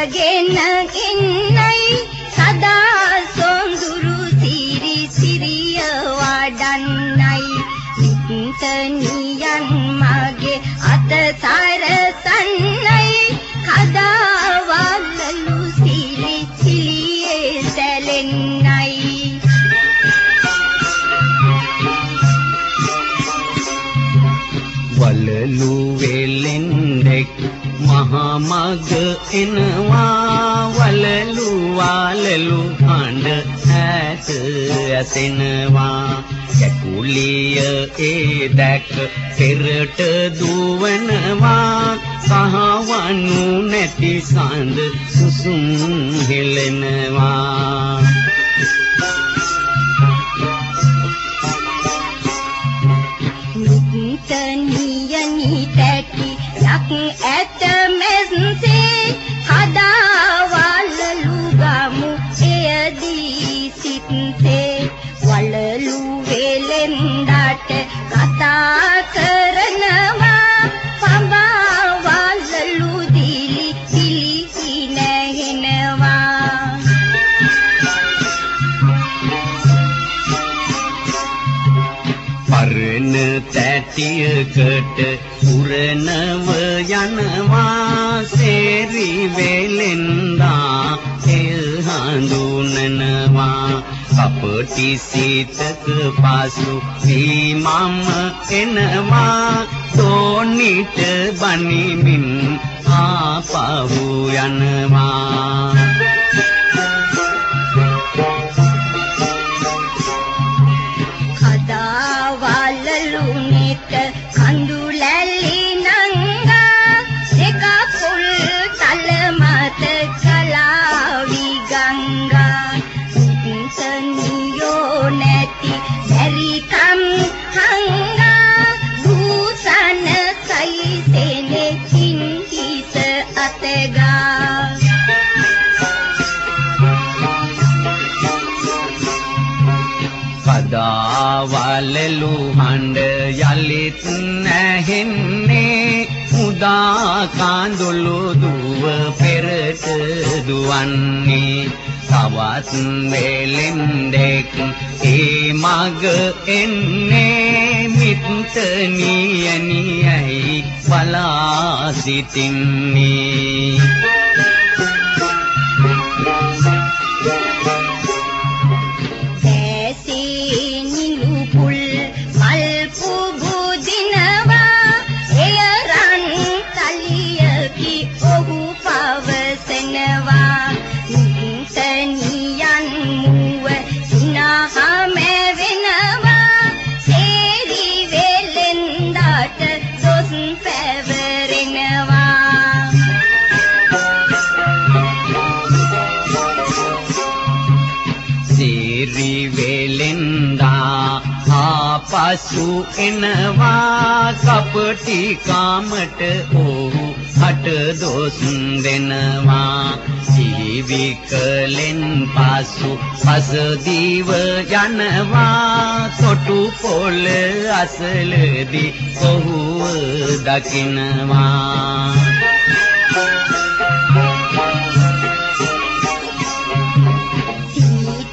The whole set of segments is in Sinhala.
කරගෙන ඉන්නයි සදා සොඳුරු සිරි සිරිය වඩන්නයි. සිතනියන් මගේ අත සරසන්නයි. කදා වල්ලු මග එනවා වලලු වාලලු හඬ ඈත ඇසෙනවා කැකුලිය ඒ දැක පෙරට දුවනවා. සහවනු නැති සඳ සුසුම් හෙලෙනවා ಗಡಿ ಸಿಂತೆ ಒಳಲು ವೇಲೆಂದಾಟ ಕಥಾ ಕರನವ ಪಂಬಾ ವಾಲಲು ದಿಲಿ ದಿಲಿ ನೆನವ ಪರ್ಣ ತಟಿಯ ಕಟ ಪುರನವ ಯನವ ಸೇರಿ ವೇಲೆಂದಾ හඳුනනවා කපටි සීතක පසු මම එනවා. තෝනිට බනිමින් ආපහු යනවා. නැති බැරිකම් හංගා දූසන සයිසෙනේ කිංහිස අතගා. කදාවලලු හඬ යලිත් නැහෙන්නේ මුදා කාඳුළු දුව පෙරට දුවන්නේ. තවත් වෙලෙන්දෙක්. ඒ මග එන්නේ මිත්තනියනියයි බලා සිටින්නේ. ආපසු එනවා කපටි කාමට ඔහු හට දොස් දෙනවා. ජීවි කලෙන් පසු පසදීව යනවා. තොටු පොළ අසලදී ඔහුව දකිනවා.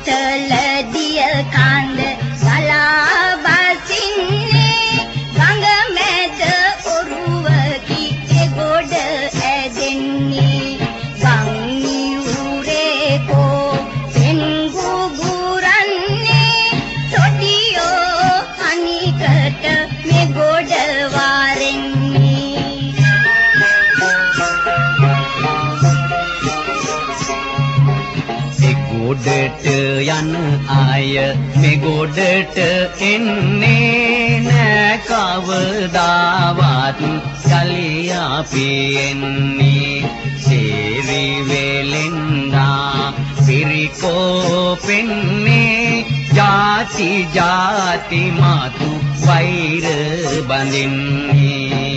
සීතල දිය කඳ ගොඩට යන අය මේ ගොඩට එන්නේ නෑ කවදාවත් කලියා පියන්නේ සේරි වෙලෙන්දා පිරිකෝ පෙන්නේ ಜಾತಿ ಜಾತಿ ಮಾತು ವೈರ ಬಂದಿನ್ನೇ